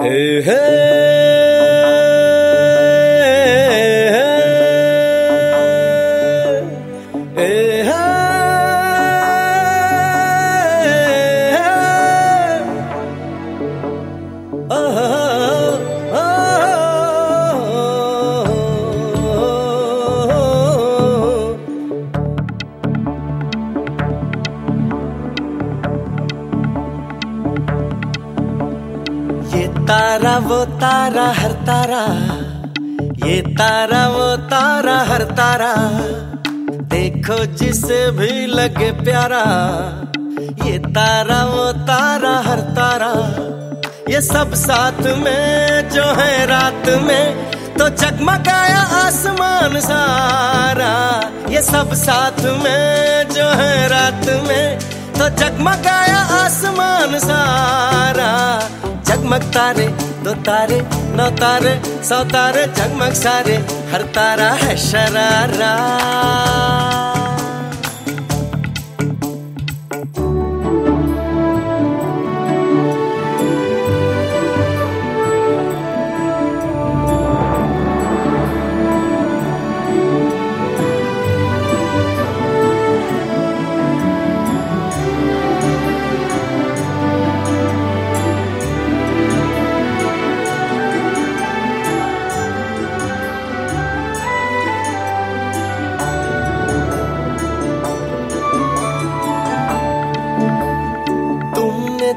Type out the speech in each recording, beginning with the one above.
Hey, hey, तारा, हर तारा। ये तारा, वो तारा, हर तारा। देखो जिसे भी लगे प्यारा। ये तारा, वो तारा, हर तारा। ये सब साथ में जो है रात में तो जगमगाया आसमान सारा। ये सब साथ में जो है रात में तो जगमगाया आसमान सारा। जगमग तारे दो तारे, नौ तारे, सौ तारे, जगमग सारे। हर तारा है शरारा।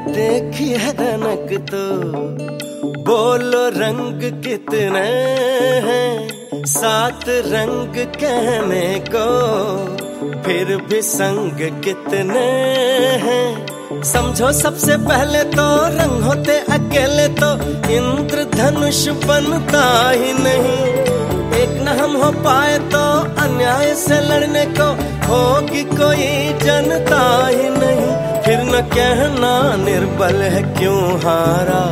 देखी है रनक तो। बोलो रंग कितने हैं, सात रंग कहने को। फिर भी संग कितने हैं। समझो सबसे पहले तो रंग होते अकेले तो। इंद्र धनुष बनता ही नहीं। एक न हम हो पाए तो अन्याय से लड़ने को। होगी कोई जनता ही नहीं न कहना निर्बल है क्यों हारा?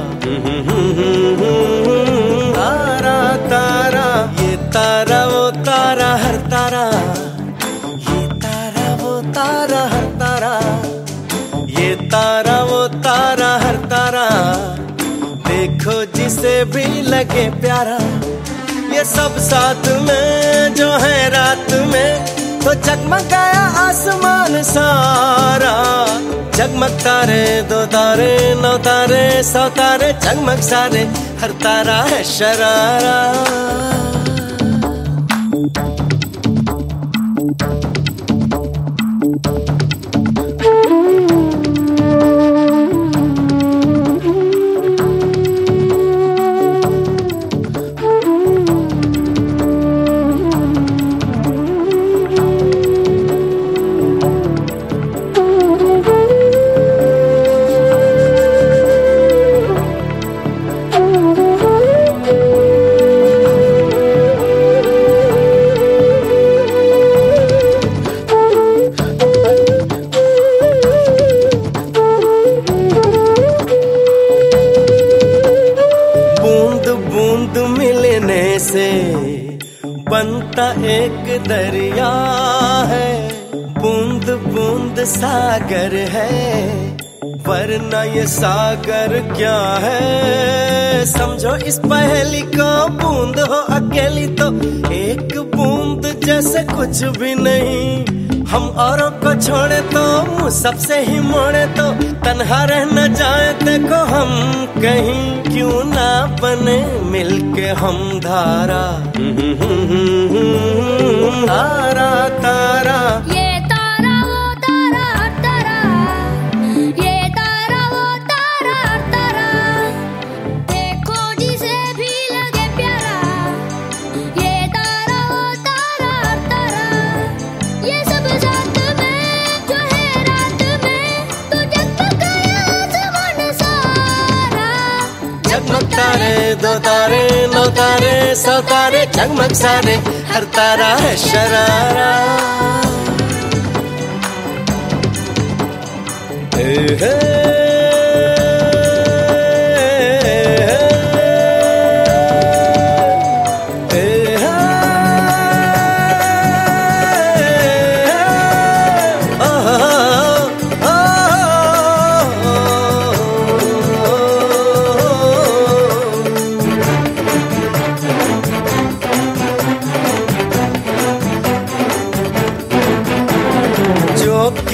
तारा तारा, ये तारा, वो तारा, हर तारा। ये तारा, वो तारा, हर तारा। ये तारा, वो तारा, हर तारा। देखो जिसे भी लगे प्यारा। ये सब साथ में जो है तो जगमगाया आसमान सारा। जगमग तारे दो तारे, नौ तारे, सौ तारे, जगमग सारे। हर तारा है शरारा। बनता एक दरिया है, बूंद बूंद सागर है, वरना ये सागर क्या है? समझो इस पहली को, बूंद हो अकेली तो एक बूंद जैसे कुछ भी नहीं। हम औरों को छोड़े तो सबसे ही मोड़े तो तन्हा रह न जाए देखो हम कहीं क्यों ना बने मिलके हम धारा। तारा तारा दो तारे नौ तारे सौ तारे जगमग सारे हर तारा है शरारा। हे हे।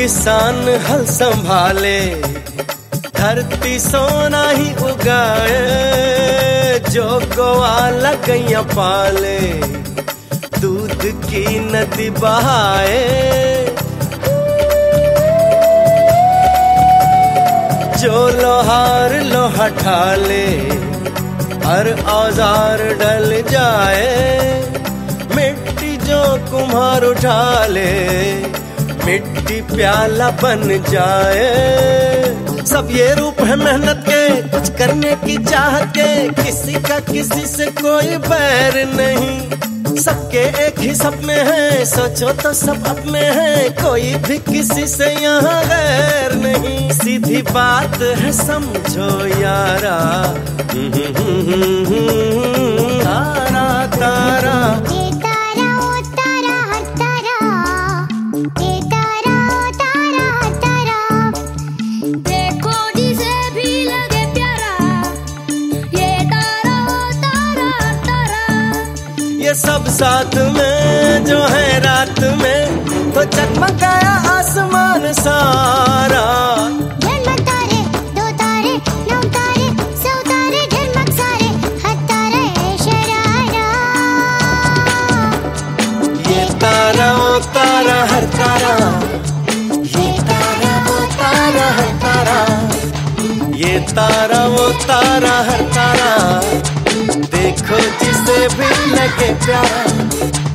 किसान हल संभाले, धरती सोना ही उगाए, जो गोवाला कैया पाले, दूध की नदी बहाए। जो लोहार लोहा ठाले, हर औज़ार डल जाए, मिट्टी जो कुम्हार उठा ले मिट्टी प्याला बन जाए। सब ये रूप है मेहनत के कुछ करने की चाहत के। किसी का किसी से कोई बैर नहीं। सबके एक ही सपने हैं सोचो तो सब अपने हैं। कोई भी किसी से यहाँ गैर नहीं। सीधी बात है समझो यारा। तारा तारा। सब साथ में जो है रात में। तो चकमकाया आसमान सारा। तारे दो तारे हर तारा तारा तारा हर तारा। ये तारा वो तारा हर तारा। ये तारा वो तारा हर तारा। देखो जिसे भी लगे प्यारा